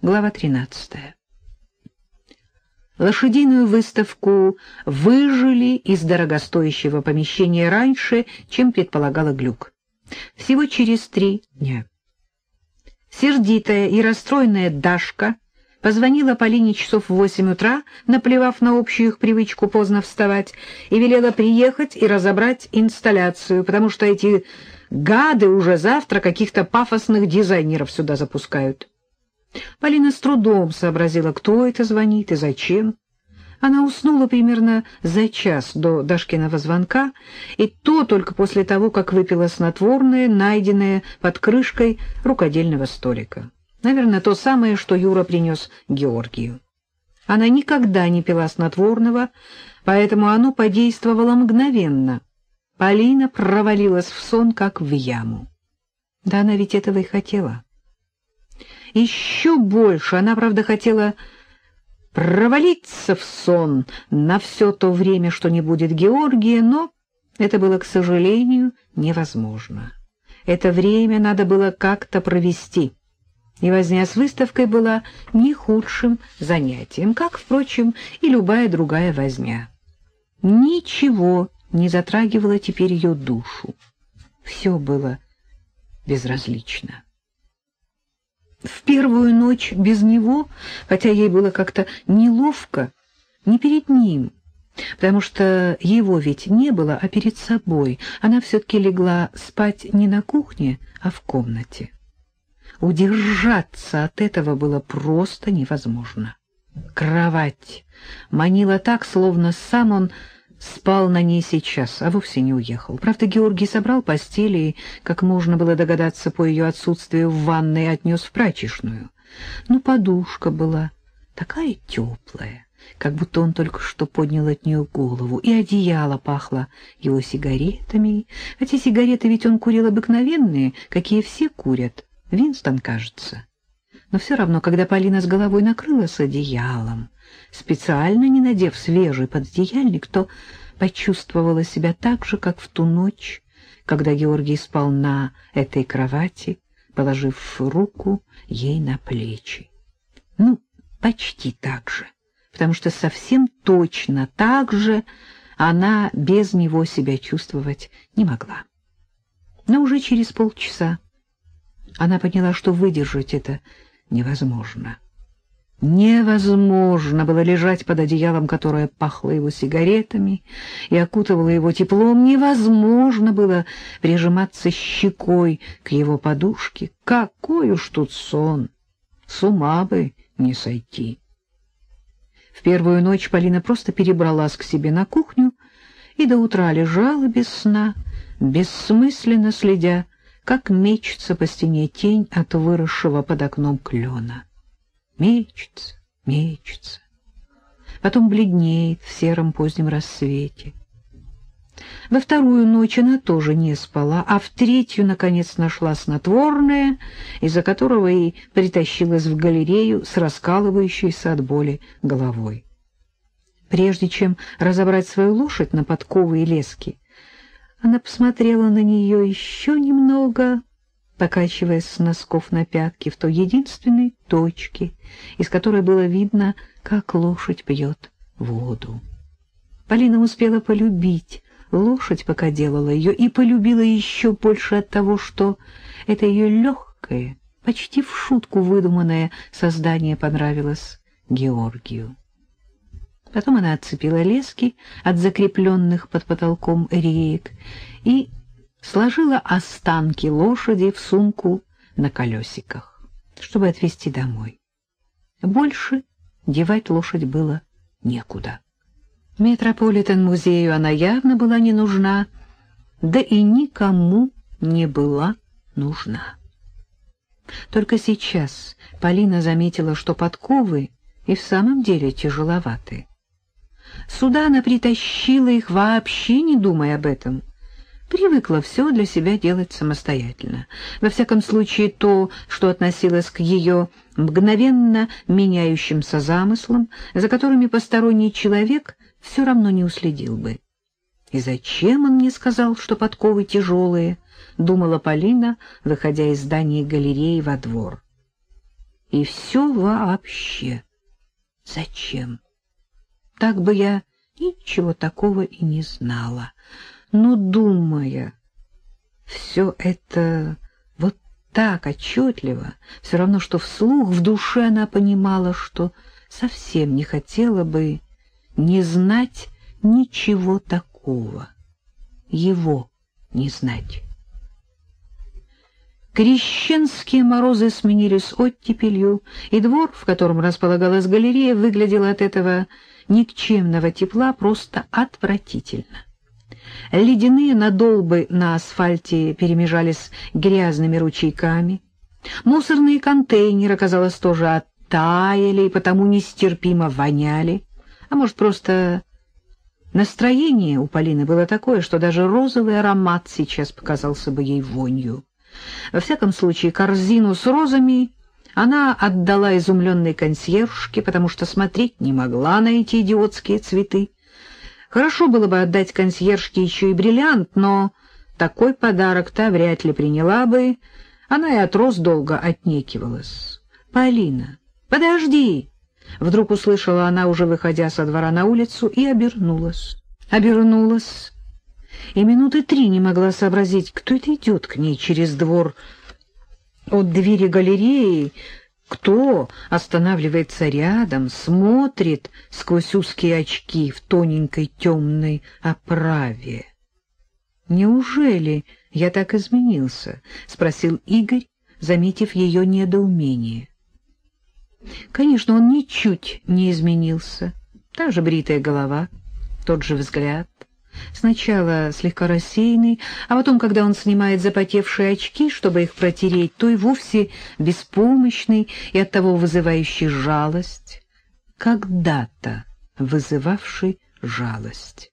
Глава 13. Лошадиную выставку выжили из дорогостоящего помещения раньше, чем предполагала Глюк. Всего через три дня. Сердитая и расстроенная Дашка позвонила Полине часов в восемь утра, наплевав на общую их привычку поздно вставать, и велела приехать и разобрать инсталляцию, потому что эти гады уже завтра каких-то пафосных дизайнеров сюда запускают. Полина с трудом сообразила, кто это звонит и зачем. Она уснула примерно за час до Дашкиного звонка, и то только после того, как выпила снотворное, найденное под крышкой рукодельного столика. Наверное, то самое, что Юра принес Георгию. Она никогда не пила снотворного, поэтому оно подействовало мгновенно. Полина провалилась в сон, как в яму. Да она ведь этого и хотела. Еще больше она, правда, хотела провалиться в сон на все то время, что не будет Георгия, но это было, к сожалению, невозможно. Это время надо было как-то провести, и возня с выставкой была не худшим занятием, как, впрочем, и любая другая возня. Ничего не затрагивало теперь ее душу. Все было безразлично. В первую ночь без него, хотя ей было как-то неловко, не перед ним, потому что его ведь не было, а перед собой, она все-таки легла спать не на кухне, а в комнате. Удержаться от этого было просто невозможно. Кровать манила так, словно сам он спал на ней сейчас, а вовсе не уехал. Правда, Георгий собрал постели и, как можно было догадаться по ее отсутствию в ванной, отнес в прачечную. Но подушка была такая теплая, как будто он только что поднял от нее голову, и одеяло пахло его сигаретами, хотя сигареты ведь он курил обыкновенные, какие все курят, Винстон, кажется. Но все равно, когда Полина с головой накрылась одеялом, специально не надев свежий пододеяльник, то почувствовала себя так же, как в ту ночь, когда Георгий спал на этой кровати, положив руку ей на плечи. Ну, почти так же, потому что совсем точно так же она без него себя чувствовать не могла. Но уже через полчаса она поняла, что выдержать это невозможно. Невозможно было лежать под одеялом, которое пахло его сигаретами и окутывало его теплом. Невозможно было прижиматься щекой к его подушке. Какой уж тут сон! С ума бы не сойти. В первую ночь Полина просто перебралась к себе на кухню и до утра лежала без сна, бессмысленно следя, как мечется по стене тень от выросшего под окном клена мечется, мечется, потом бледнеет в сером позднем рассвете. Во вторую ночь она тоже не спала, а в третью, наконец, нашла снотворное, из-за которого и притащилась в галерею с раскалывающейся от боли головой. Прежде чем разобрать свою лошадь на подковы и лески, она посмотрела на нее еще немного, покачиваясь с носков на пятки в той единственной точке, из которой было видно, как лошадь пьет воду. Полина успела полюбить лошадь, пока делала ее, и полюбила еще больше от того, что это ее легкое, почти в шутку выдуманное создание понравилось Георгию. Потом она отцепила лески от закрепленных под потолком реек и сложила останки лошади в сумку на колесиках, чтобы отвезти домой. Больше девать лошадь было некуда. Метрополитен-музею она явно была не нужна, да и никому не была нужна. Только сейчас Полина заметила, что подковы и в самом деле тяжеловаты. Сюда она притащила их, вообще не думая об этом — привыкла все для себя делать самостоятельно. Во всяком случае, то, что относилось к ее мгновенно меняющимся замыслам, за которыми посторонний человек все равно не уследил бы. «И зачем он мне сказал, что подковы тяжелые?» — думала Полина, выходя из здания галереи во двор. И все вообще. Зачем? Так бы я ничего такого и не знала. Но, думая, все это вот так отчетливо, все равно, что вслух в душе она понимала, что совсем не хотела бы не знать ничего такого, его не знать. Крещенские морозы сменились оттепелью, и двор, в котором располагалась галерея, выглядел от этого никчемного тепла просто отвратительно. Ледяные надолбы на асфальте перемежались грязными ручейками. Мусорные контейнеры, казалось, тоже оттаяли и потому нестерпимо воняли. А может, просто настроение у Полины было такое, что даже розовый аромат сейчас показался бы ей вонью. Во всяком случае, корзину с розами она отдала изумленной консьержке, потому что смотреть не могла на эти идиотские цветы. Хорошо было бы отдать консьержке еще и бриллиант, но такой подарок та вряд ли приняла бы. Она и от роз долго отнекивалась. «Полина, подожди!» Вдруг услышала она, уже выходя со двора на улицу, и обернулась. Обернулась и минуты три не могла сообразить, кто это идет к ней через двор от двери галереи, кто останавливается рядом, смотрит сквозь узкие очки в тоненькой темной оправе. «Неужели я так изменился?» — спросил Игорь, заметив ее недоумение. Конечно, он ничуть не изменился. Та же бритая голова, тот же взгляд, Сначала слегка рассеянный, а потом, когда он снимает запотевшие очки, чтобы их протереть, то и вовсе беспомощный и оттого вызывающий жалость, когда-то вызывавший жалость.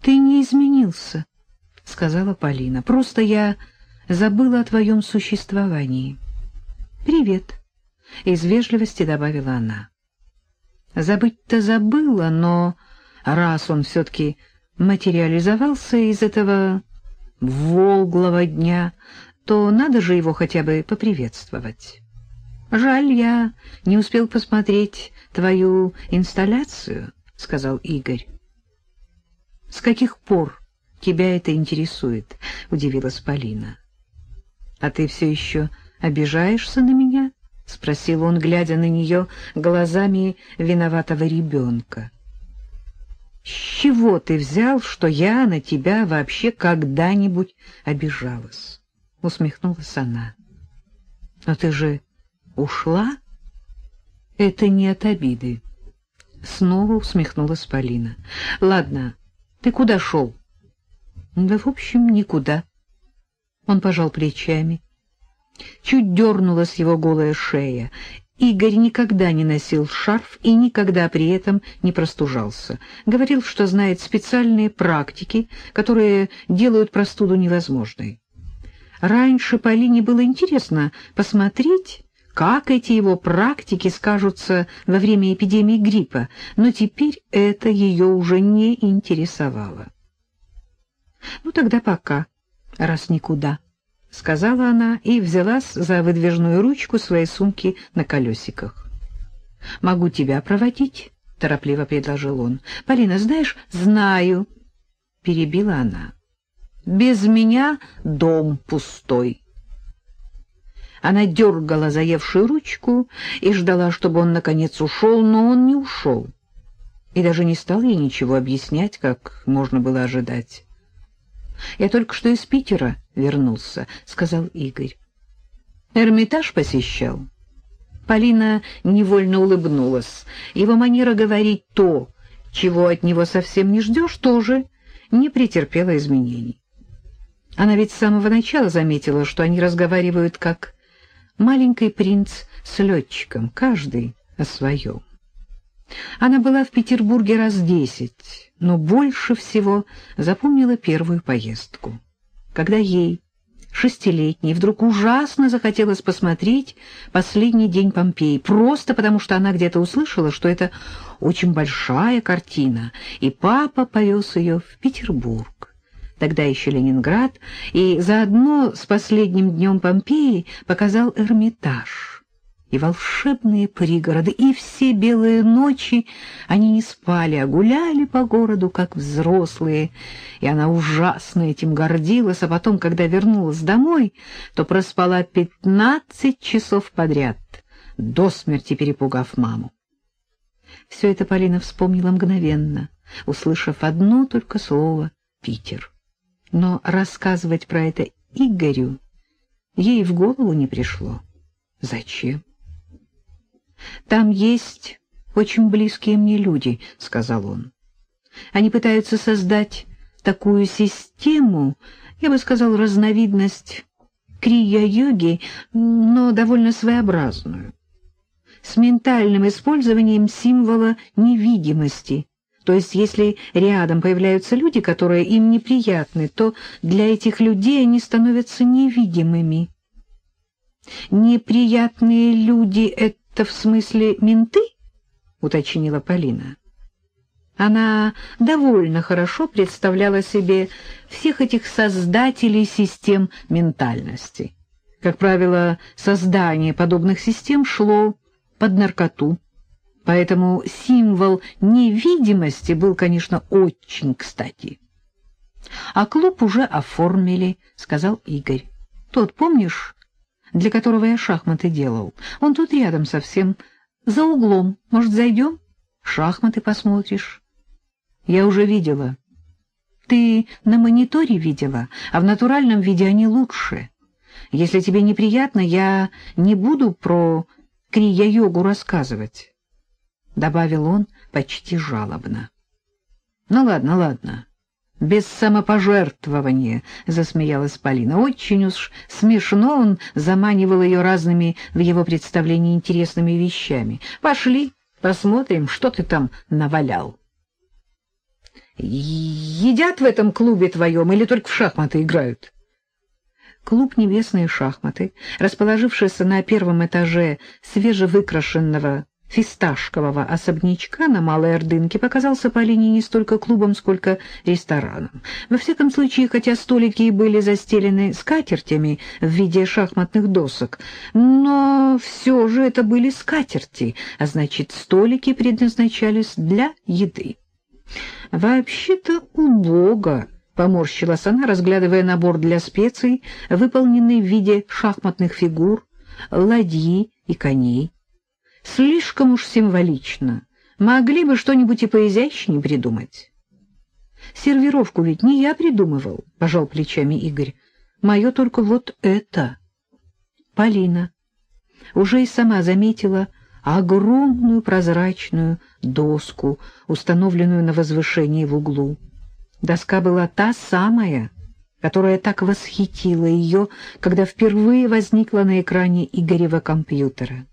«Ты не изменился», — сказала Полина, — «просто я забыла о твоем существовании». «Привет», — из вежливости добавила она. «Забыть-то забыла, но...» раз он все-таки материализовался из этого волглого дня, то надо же его хотя бы поприветствовать. «Жаль, я не успел посмотреть твою инсталляцию», — сказал Игорь. «С каких пор тебя это интересует?» — удивилась Полина. «А ты все еще обижаешься на меня?» — спросил он, глядя на нее глазами виноватого ребенка. С чего ты взял, что я на тебя вообще когда-нибудь обижалась? Усмехнулась она. Но ты же ушла? Это не от обиды. Снова усмехнулась Полина. Ладно, ты куда шел? Да, в общем, никуда. Он пожал плечами. Чуть дернулась его голая шея, Игорь никогда не носил шарф и никогда при этом не простужался. Говорил, что знает специальные практики, которые делают простуду невозможной. Раньше Полине было интересно посмотреть, как эти его практики скажутся во время эпидемии гриппа, но теперь это ее уже не интересовало. «Ну тогда пока, раз никуда». — сказала она и взялась за выдвижную ручку своей сумки на колесиках. — Могу тебя проводить? — торопливо предложил он. — Полина, знаешь, знаю, — перебила она. — Без меня дом пустой. Она дергала заевшую ручку и ждала, чтобы он наконец ушел, но он не ушел. И даже не стал ей ничего объяснять, как можно было ожидать. Я только что из Питера вернулся, — сказал Игорь. Эрмитаж посещал. Полина невольно улыбнулась. Его манера говорить то, чего от него совсем не ждешь, тоже не претерпела изменений. Она ведь с самого начала заметила, что они разговаривают как маленький принц с летчиком, каждый о своем. Она была в Петербурге раз десять, но больше всего запомнила первую поездку, когда ей, шестилетней, вдруг ужасно захотелось посмотреть «Последний день Помпеи», просто потому что она где-то услышала, что это очень большая картина, и папа повез ее в Петербург, тогда еще Ленинград, и заодно с последним днем Помпеи показал Эрмитаж. И волшебные пригороды, и все белые ночи они не спали, а гуляли по городу, как взрослые, и она ужасно этим гордилась, а потом, когда вернулась домой, то проспала пятнадцать часов подряд, до смерти перепугав маму. Все это Полина вспомнила мгновенно, услышав одно только слово «Питер». Но рассказывать про это Игорю ей в голову не пришло. Зачем? Там есть очень близкие мне люди, — сказал он. Они пытаются создать такую систему, я бы сказал, разновидность крия-йоги, но довольно своеобразную, с ментальным использованием символа невидимости. То есть, если рядом появляются люди, которые им неприятны, то для этих людей они становятся невидимыми. Неприятные люди — это это в смысле менты? — уточнила Полина. Она довольно хорошо представляла себе всех этих создателей систем ментальности. Как правило, создание подобных систем шло под наркоту, поэтому символ невидимости был, конечно, очень кстати. — А клуб уже оформили, — сказал Игорь. — Тот, помнишь, для которого я шахматы делал. Он тут рядом совсем, за углом. Может, зайдем? Шахматы посмотришь. Я уже видела. Ты на мониторе видела, а в натуральном виде они лучше. Если тебе неприятно, я не буду про крия-йогу рассказывать, — добавил он почти жалобно. — Ну ладно, ладно без самопожертвования, — засмеялась Полина. Очень уж смешно он заманивал ее разными в его представлении интересными вещами. Пошли, посмотрим, что ты там навалял. Едят в этом клубе твоем или только в шахматы играют? Клуб «Небесные шахматы», расположившийся на первом этаже свежевыкрашенного фисташкового особнячка на Малой Ордынке показался Полине не столько клубом, сколько рестораном. Во всяком случае, хотя столики и были застелены скатертями в виде шахматных досок, но все же это были скатерти, а значит, столики предназначались для еды. «Вообще-то убого», — поморщилась она, разглядывая набор для специй, выполненный в виде шахматных фигур, ладьи и коней. Слишком уж символично. Могли бы что-нибудь и поизящнее придумать. Сервировку ведь не я придумывал, — пожал плечами Игорь. Мое только вот это. Полина уже и сама заметила огромную прозрачную доску, установленную на возвышении в углу. Доска была та самая, которая так восхитила ее, когда впервые возникла на экране Игорева компьютера.